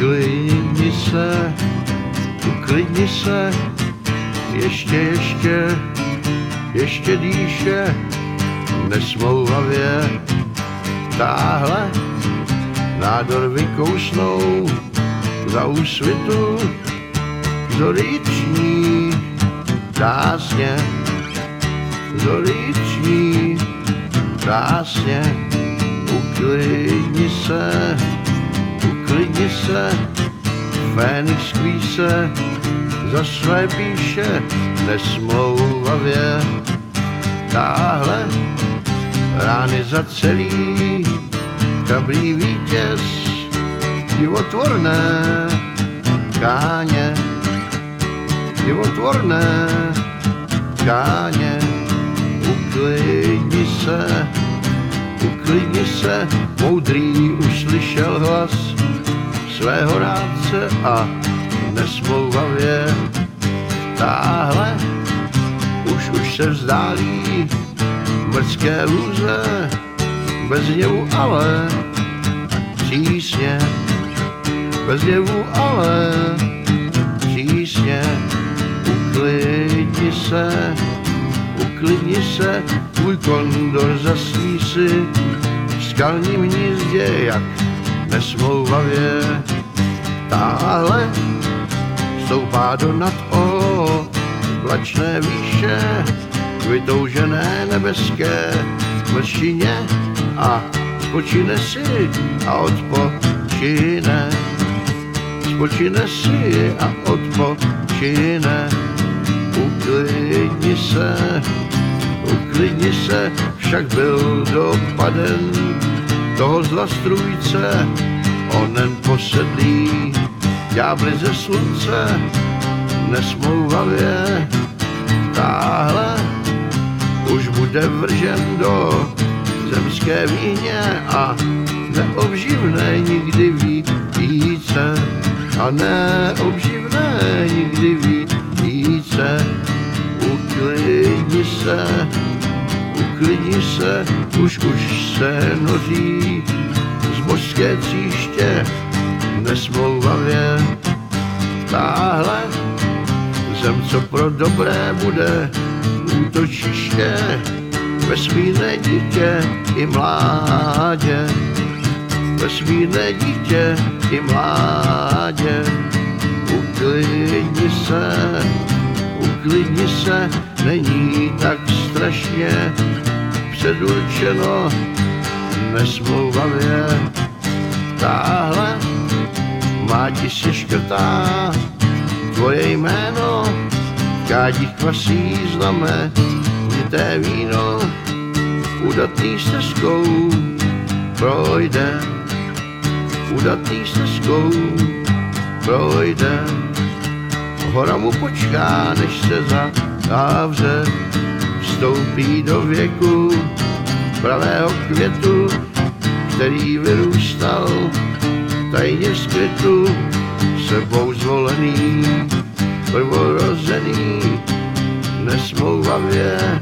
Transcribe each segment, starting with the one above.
Uklidni se, uklidni se, ještě, ještě, ještě dýše, nesmouvavě, táhle nádor vykousnou za úsvitu zoriční krásně, zoriční krásně, uklidni se, uklidni se, Fénix se za své píše nesmlouvavě. Táhle rány za celý kablý vítěz divotvorné káně, divotvorné káně, uklidni se, uklidni se, moudrý svého rádce a nesmlouvavě. Táhle už už se vzdálí mrzké lůze, bez něvu ale přísně, bez něvu ale přísně, uklidni se, uklidni se, tvůj kondor zasní si v skalním hnízdě, jak nesmlouvavě. Táhle stoupá do nad o vlačné výše, vytoužené nebeské mlčině a spočine si a odpočine. Spočine si a odpočine. Uklidni se, uklidni se, však byl dopaden toho zla strůjce, onen posedlý, ďábli ze slunce, nesmouvavě, táhle už bude vržen do zemské víně a neobživné nikdy více a neobživné nikdy více. Uklidni se, uklidni se, už už se noří z božské příště nesmlouvavě. Táhle zem, co pro dobré bude útočiště, vesmírné dítě i mládě, vesmírné dítě i mládě. Uklidni se, uklidni se, není tak strašně předurčeno nesmlouvavě. Táhle má ti se škrtá tvoje jméno, kádích kvasí zname, té víno udatný stezkou projde, udatný stezkou projde. Hora mu počká, než se zavře, vstoupí do věku pravého květu, který vyrůstal tajně skrytu, sebou zvolený, prvorozený, nesmouvavě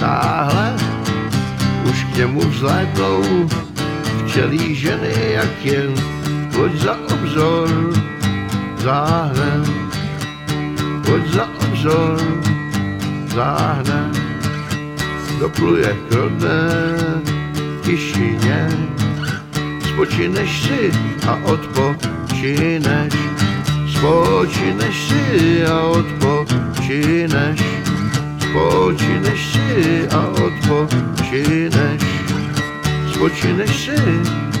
táhle už k němu vzlétnou včelí ženy, jak jen pojď za obzor záhne, pojď za obzor záhne, dopluje k rodné tišině, spočineš si a odpočineš, spočineš si a odpočineš, spočineš si a odpočineš, spočineš si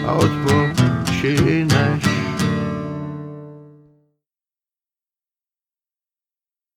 a odpočineš.